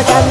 I can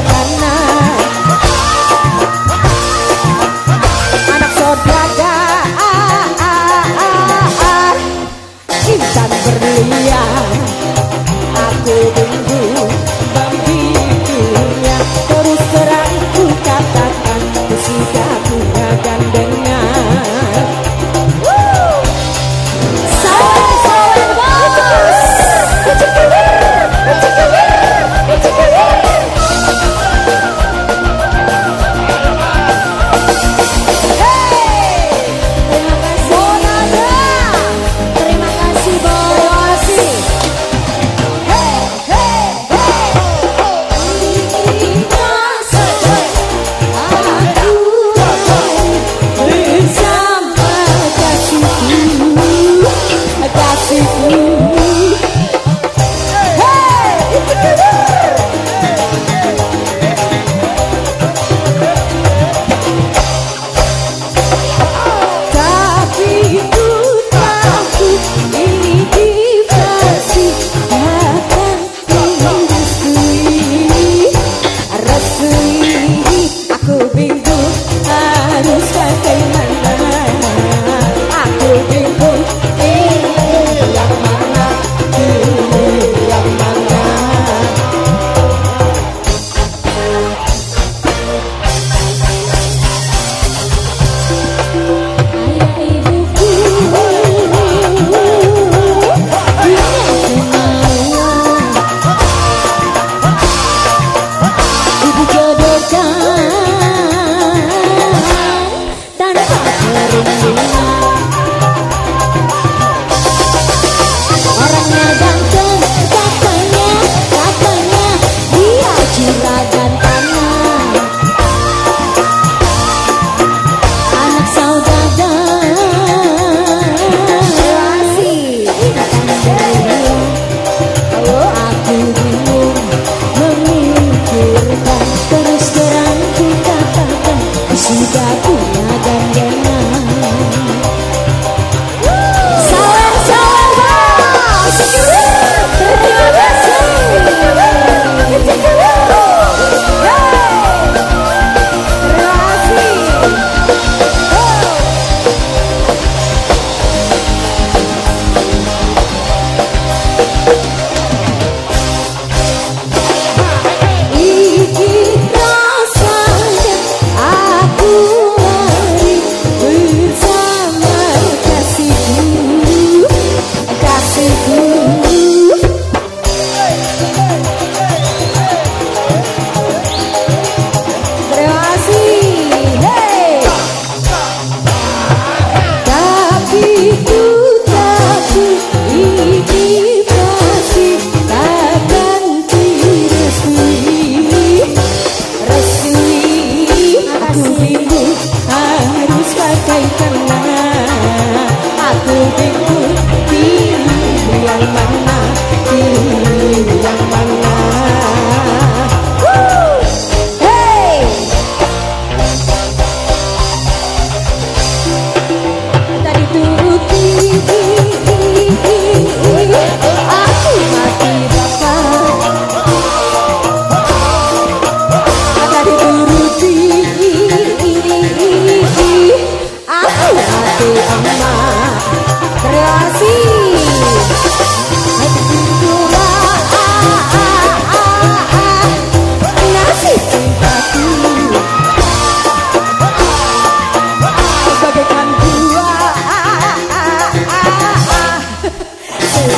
Thank you.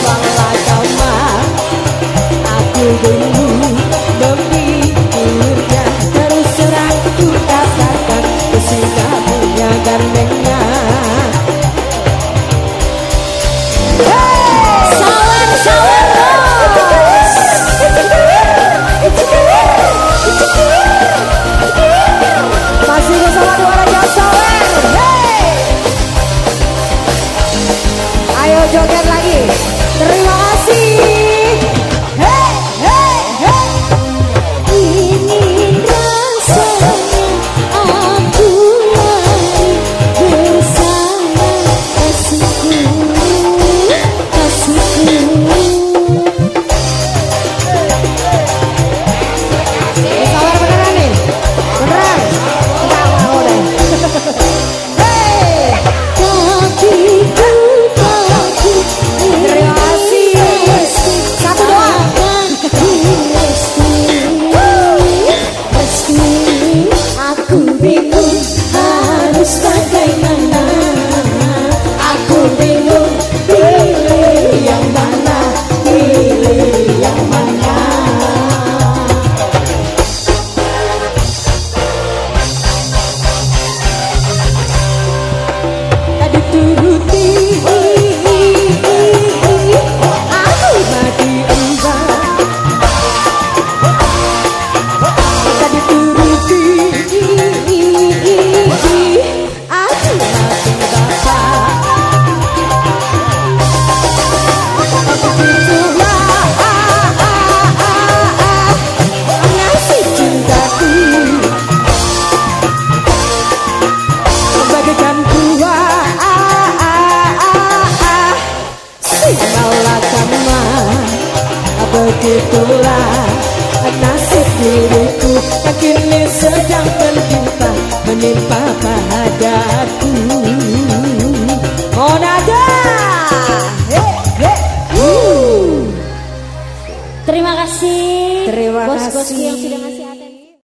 Wang lajang mah aku dulu. Yang kini sedang berjumpa Menimpa padaku. Monada! Terima kasih Terima bos-bosku kasih. yang sudah